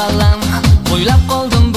qallam o'ylab qoldim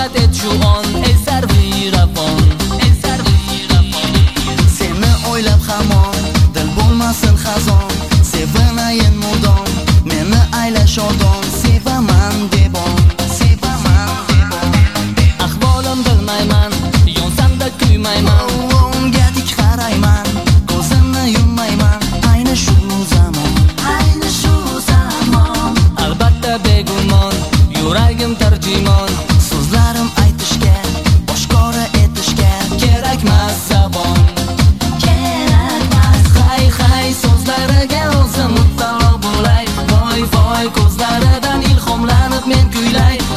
گردد جوان ای سروی روان ای سروی روان سمه hamon dil bo'lmasin xazon. Sevinayin mudom meni aylash odam sevaman debon mặt cười lại.